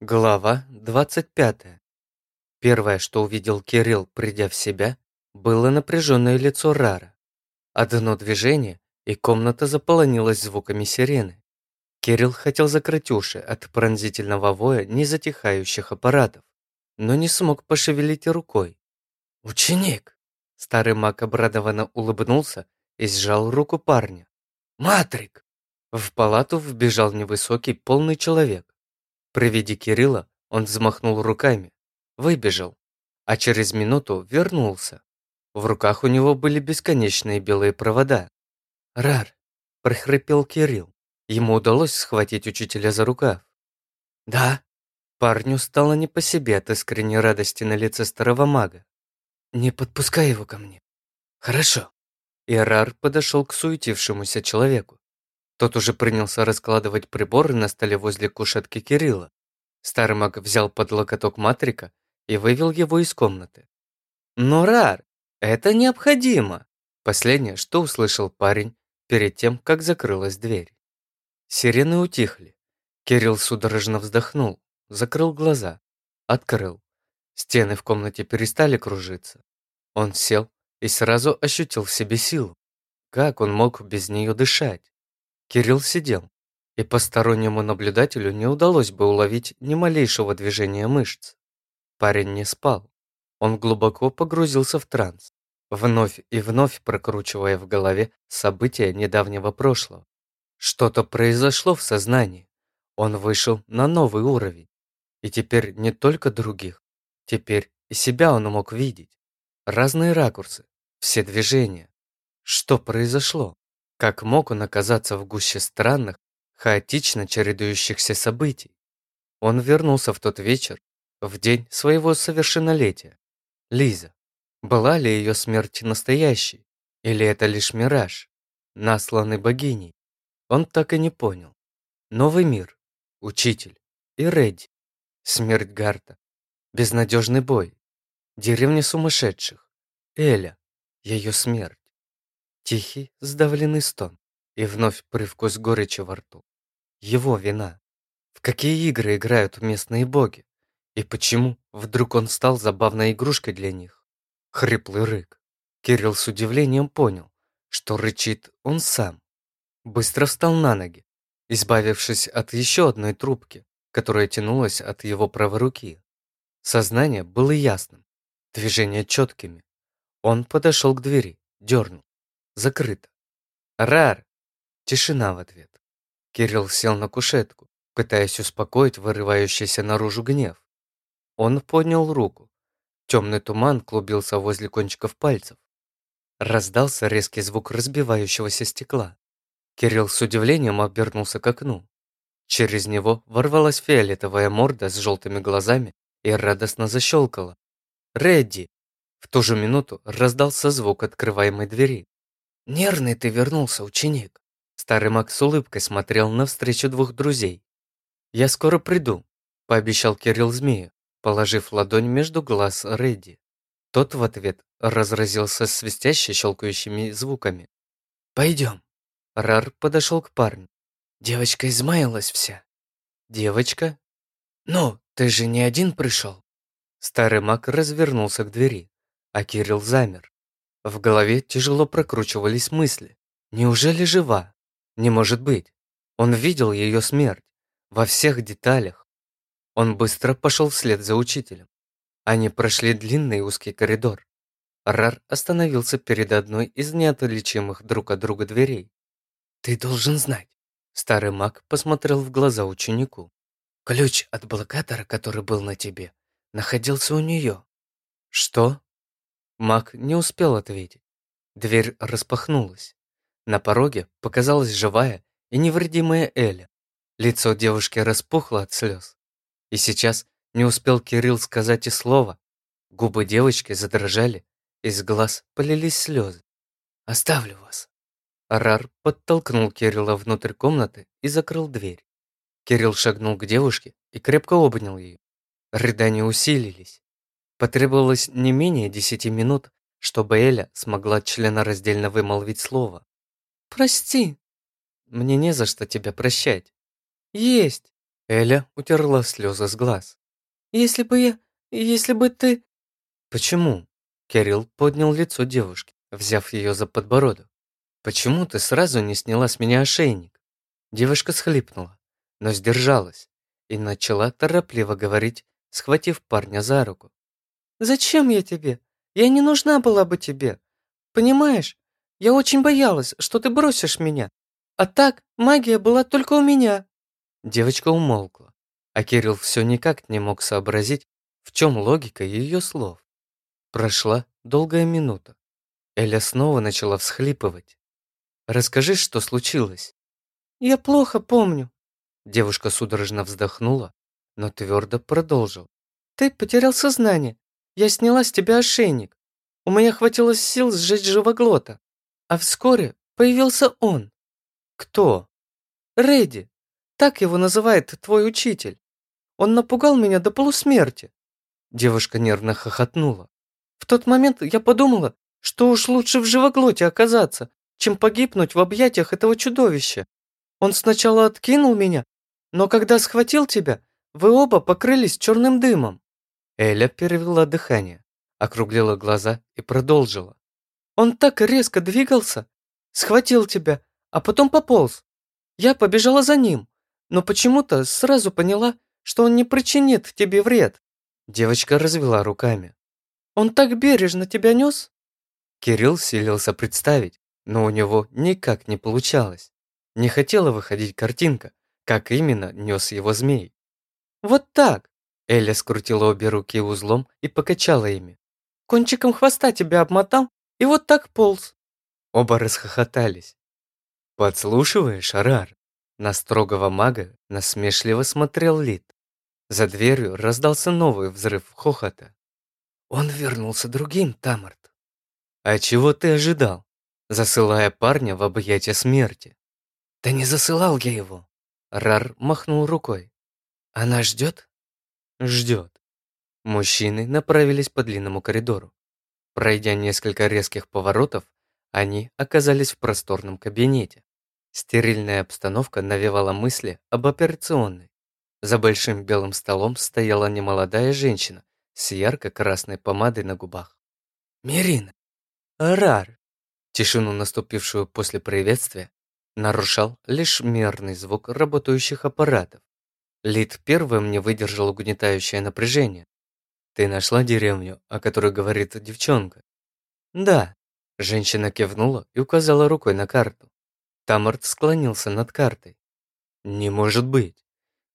Глава 25. Первое, что увидел Кирилл, придя в себя, было напряженное лицо Рара. Одно движение, и комната заполонилась звуками сирены. Кирилл хотел закрыть уши от пронзительного воя незатихающих аппаратов, но не смог пошевелить рукой. «Ученик!» Старый маг обрадованно улыбнулся и сжал руку парня. «Матрик!» В палату вбежал невысокий, полный человек. При виде Кирилла он взмахнул руками, выбежал, а через минуту вернулся. В руках у него были бесконечные белые провода. «Рар!» – прохрипел Кирилл. Ему удалось схватить учителя за рукав. «Да?» Парню стало не по себе от искренней радости на лице старого мага. «Не подпускай его ко мне». «Хорошо». И Рар подошел к суетившемуся человеку. Тот уже принялся раскладывать приборы на столе возле кушетки Кирилла. Старый маг взял под локоток Матрика и вывел его из комнаты. «Но, Рар, это необходимо!» Последнее, что услышал парень перед тем, как закрылась дверь. Сирены утихли. Кирилл судорожно вздохнул, закрыл глаза, открыл. Стены в комнате перестали кружиться. Он сел и сразу ощутил в себе силу. Как он мог без нее дышать? Кирилл сидел, и постороннему наблюдателю не удалось бы уловить ни малейшего движения мышц. Парень не спал. Он глубоко погрузился в транс, вновь и вновь прокручивая в голове события недавнего прошлого. Что-то произошло в сознании. Он вышел на новый уровень. И теперь не только других, теперь и себя он мог видеть. Разные ракурсы, все движения. Что произошло? Как мог он оказаться в гуще странных, хаотично чередующихся событий? Он вернулся в тот вечер, в день своего совершеннолетия. Лиза. Была ли ее смерть настоящей? Или это лишь мираж, насланный богиней? Он так и не понял. Новый мир, учитель и Редди. Смерть Гарта. Безнадежный бой. Деревня сумасшедших. Эля. Ее смерть. Тихий, сдавленный стон и вновь привкус горечи во рту. Его вина. В какие игры играют местные боги? И почему вдруг он стал забавной игрушкой для них? Хриплый рык. Кирилл с удивлением понял, что рычит он сам. Быстро встал на ноги, избавившись от еще одной трубки, которая тянулась от его правой руки. Сознание было ясным, движения четкими. Он подошел к двери, дернул. Закрыто. Рар! Тишина в ответ. Кирилл сел на кушетку, пытаясь успокоить вырывающийся наружу гнев. Он поднял руку. Темный туман клубился возле кончиков пальцев. Раздался резкий звук разбивающегося стекла. Кирилл с удивлением обернулся к окну. Через него ворвалась фиолетовая морда с желтыми глазами и радостно защелкала. «Редди!» В ту же минуту раздался звук открываемой двери. «Нервный ты вернулся, ученик!» Старый маг с улыбкой смотрел навстречу двух друзей. «Я скоро приду», – пообещал Кирилл змею, положив ладонь между глаз Редди. Тот в ответ разразился свистяще щелкающими звуками. «Пойдем». Рар подошел к парню. «Девочка измаялась вся». «Девочка?» «Ну, ты же не один пришел». Старый маг развернулся к двери, а Кирилл замер. В голове тяжело прокручивались мысли. Неужели жива? Не может быть. Он видел ее смерть. Во всех деталях. Он быстро пошел вслед за учителем. Они прошли длинный узкий коридор. Рар остановился перед одной из неотличимых друг от друга дверей. «Ты должен знать». Старый маг посмотрел в глаза ученику. «Ключ от блокатора, который был на тебе, находился у нее». «Что?» Маг не успел ответить. Дверь распахнулась. На пороге показалась живая и невредимая Эля. Лицо девушки распухло от слез. И сейчас не успел Кирилл сказать и слова. Губы девочки задрожали, из глаз полились слезы. «Оставлю вас». Арар подтолкнул Кирилла внутрь комнаты и закрыл дверь. Кирилл шагнул к девушке и крепко обнял ее. Рыдания усилились. Потребовалось не менее десяти минут, чтобы Эля смогла членораздельно вымолвить слово. «Прости». «Мне не за что тебя прощать». «Есть». Эля утерла слезы с глаз. «Если бы я... Если бы ты...» «Почему?» Кирилл поднял лицо девушки, взяв ее за подбородок. «Почему ты сразу не сняла с меня ошейник?» Девушка схлипнула, но сдержалась и начала торопливо говорить, схватив парня за руку. «Зачем я тебе? Я не нужна была бы тебе. Понимаешь, я очень боялась, что ты бросишь меня. А так, магия была только у меня». Девочка умолкла, а Кирилл все никак не мог сообразить, в чем логика ее слов. Прошла долгая минута. Эля снова начала всхлипывать. «Расскажи, что случилось?» «Я плохо помню». Девушка судорожно вздохнула, но твердо продолжил. «Ты потерял сознание. Я сняла с тебя ошейник. У меня хватило сил сжечь живоглота. А вскоре появился он». «Кто?» «Рэдди. Так его называет твой учитель. Он напугал меня до полусмерти». Девушка нервно хохотнула. В тот момент я подумала, что уж лучше в живоглоте оказаться, чем погибнуть в объятиях этого чудовища. Он сначала откинул меня, но когда схватил тебя, вы оба покрылись черным дымом». Эля перевела дыхание, округлила глаза и продолжила. «Он так резко двигался, схватил тебя, а потом пополз. Я побежала за ним, но почему-то сразу поняла, что он не причинит тебе вред». Девочка развела руками. Он так бережно тебя нес?» Кирилл силился представить, но у него никак не получалось. Не хотела выходить картинка, как именно нес его змей. «Вот так!» Эля скрутила обе руки узлом и покачала ими. «Кончиком хвоста тебя обмотал и вот так полз». Оба расхохотались. «Подслушиваешь, Арар?» На строгого мага насмешливо смотрел Лид. За дверью раздался новый взрыв хохота. Он вернулся другим, Тамарт. А чего ты ожидал, засылая парня в объятия смерти? Да не засылал я его. Рар махнул рукой. Она ждет? Ждет. Мужчины направились по длинному коридору. Пройдя несколько резких поворотов, они оказались в просторном кабинете. Стерильная обстановка навевала мысли об операционной. За большим белым столом стояла немолодая женщина с ярко-красной помадой на губах. «Мирина!» «Рар!» Тишину, наступившую после приветствия, нарушал лишь мерный звук работающих аппаратов. Лид первым не выдержал угнетающее напряжение. «Ты нашла деревню, о которой говорит девчонка?» «Да». Женщина кивнула и указала рукой на карту. Тамарт склонился над картой. «Не может быть.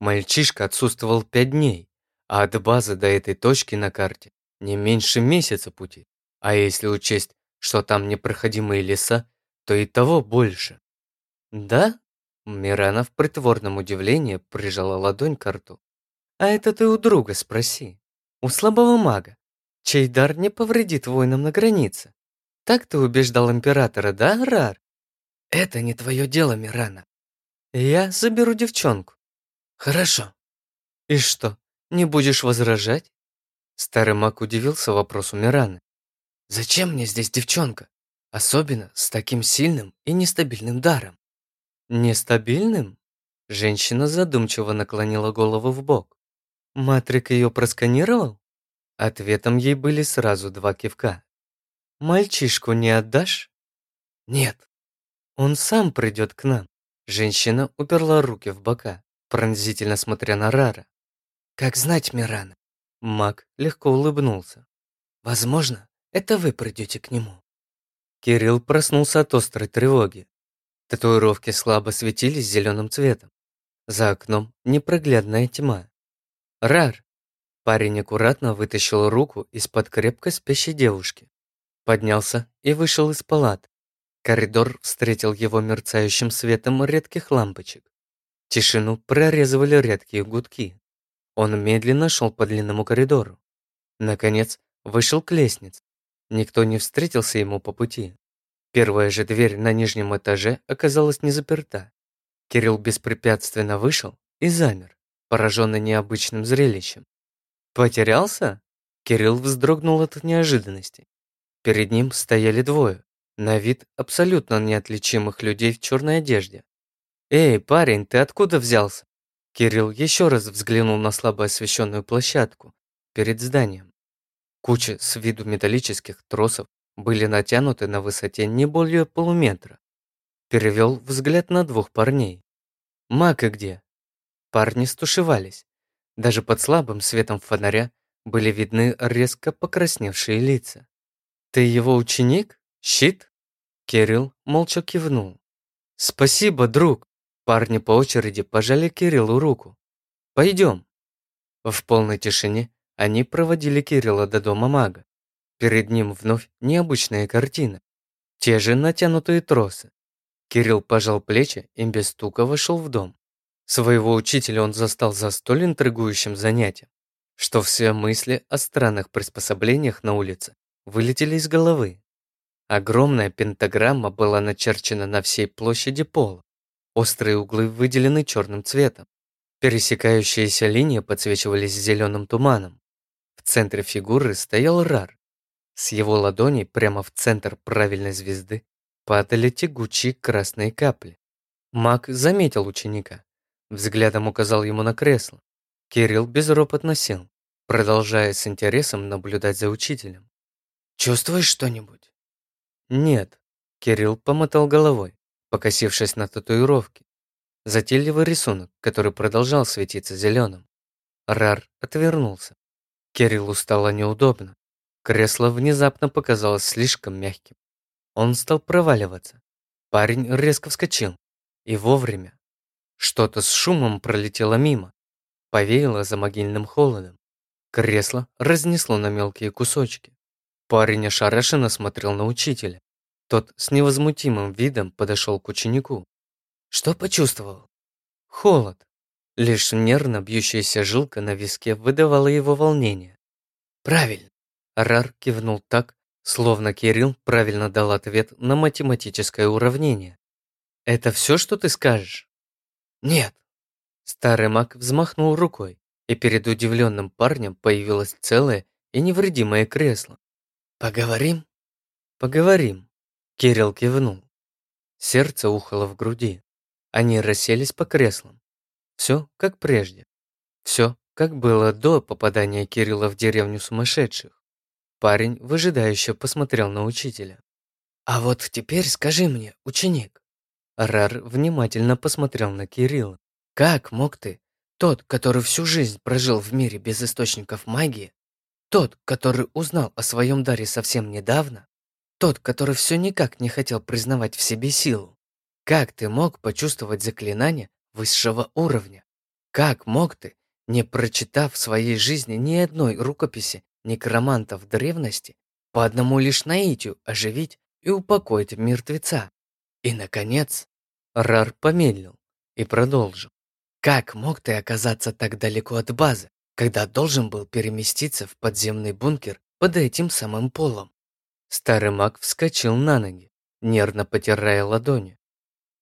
Мальчишка отсутствовал пять дней а от базы до этой точки на карте не меньше месяца пути. А если учесть, что там непроходимые леса, то и того больше. Да? Мирана в притворном удивлении прижала ладонь к рту. А это ты у друга спроси. У слабого мага, чей дар не повредит воинам на границе. Так ты убеждал императора, да, Рар? Это не твое дело, Мирана. Я заберу девчонку. Хорошо. И что, не будешь возражать?» Старый маг удивился вопросу Мираны. «Зачем мне здесь девчонка? Особенно с таким сильным и нестабильным даром». «Нестабильным?» Женщина задумчиво наклонила голову в бок. «Матрик ее просканировал?» Ответом ей были сразу два кивка. «Мальчишку не отдашь?» «Нет». «Он сам придет к нам». Женщина уперла руки в бока, пронзительно смотря на Рара. Как знать, Миран. Маг легко улыбнулся. Возможно, это вы придете к нему. Кирилл проснулся от острой тревоги. Татуировки слабо светились зеленым цветом. За окном непроглядная тьма. Рар! Парень аккуратно вытащил руку из-под крепко спящей девушки. Поднялся и вышел из палат. Коридор встретил его мерцающим светом редких лампочек. Тишину прорезывали редкие гудки. Он медленно шел по длинному коридору. Наконец, вышел к лестнице. Никто не встретился ему по пути. Первая же дверь на нижнем этаже оказалась не заперта. Кирилл беспрепятственно вышел и замер, пораженный необычным зрелищем. «Потерялся?» Кирилл вздрогнул от неожиданности. Перед ним стояли двое, на вид абсолютно неотличимых людей в черной одежде. «Эй, парень, ты откуда взялся?» Кирилл еще раз взглянул на слабо освещенную площадку перед зданием. Куча с виду металлических тросов были натянуты на высоте не более полуметра. Перевел взгляд на двух парней. Мак и где? Парни стушевались. Даже под слабым светом фонаря были видны резко покрасневшие лица. «Ты его ученик? Щит?» Кирилл молча кивнул. «Спасибо, друг!» Парни по очереди пожали Кириллу руку. «Пойдем!» В полной тишине они проводили Кирилла до дома мага. Перед ним вновь необычная картина. Те же натянутые тросы. Кирилл пожал плечи и без стука вошел в дом. Своего учителя он застал за столь интригующим занятием, что все мысли о странных приспособлениях на улице вылетели из головы. Огромная пентаграмма была начерчена на всей площади пола. Острые углы выделены черным цветом. Пересекающиеся линии подсвечивались зеленым туманом. В центре фигуры стоял Рар. С его ладоней прямо в центр правильной звезды падали тягучие красные капли. Маг заметил ученика. Взглядом указал ему на кресло. Кирилл безропотно сел, продолжая с интересом наблюдать за учителем. «Чувствуешь что-нибудь?» «Нет», — Кирилл помотал головой, покосившись на татуировки. Затейливый рисунок, который продолжал светиться зеленым. Рар отвернулся. Кириллу стало неудобно. Кресло внезапно показалось слишком мягким. Он стал проваливаться. Парень резко вскочил. И вовремя. Что-то с шумом пролетело мимо. Повеяло за могильным холодом. Кресло разнесло на мелкие кусочки. Парень ошарашенно смотрел на учителя. Тот с невозмутимым видом подошел к ученику. Что почувствовал? Холод. Лишь нервно бьющаяся жилка на виске выдавала его волнение. Правильно. Рар кивнул так, словно Кирилл правильно дал ответ на математическое уравнение. Это все, что ты скажешь? Нет. Старый маг взмахнул рукой, и перед удивленным парнем появилось целое и невредимое кресло. «Поговорим?» «Поговорим», — Кирилл кивнул. Сердце ухало в груди. Они расселись по креслам. Все как прежде. Все как было до попадания Кирилла в деревню сумасшедших. Парень выжидающе посмотрел на учителя. «А вот теперь скажи мне, ученик». Рар внимательно посмотрел на Кирилла. «Как мог ты, тот, который всю жизнь прожил в мире без источников магии, тот, который узнал о своем даре совсем недавно, тот, который все никак не хотел признавать в себе силу. Как ты мог почувствовать заклинание высшего уровня? Как мог ты, не прочитав в своей жизни ни одной рукописи некромантов древности, по одному лишь наитию оживить и упокоить мертвеца? И, наконец, Рар помедлил и продолжил. Как мог ты оказаться так далеко от базы? когда должен был переместиться в подземный бункер под этим самым полом. Старый маг вскочил на ноги, нервно потирая ладони.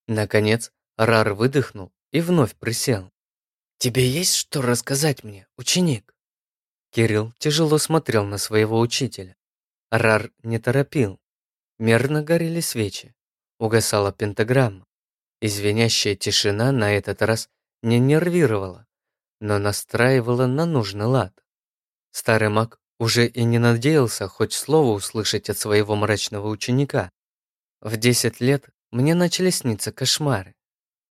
Наконец, Рар выдохнул и вновь присел. «Тебе есть что рассказать мне, ученик?» Кирилл тяжело смотрел на своего учителя. Рар не торопил. Мерно горели свечи. Угасала пентаграмма. Извинящая тишина на этот раз не нервировала но настраивала на нужный лад. Старый маг уже и не надеялся хоть слово услышать от своего мрачного ученика. В 10 лет мне начали сниться кошмары.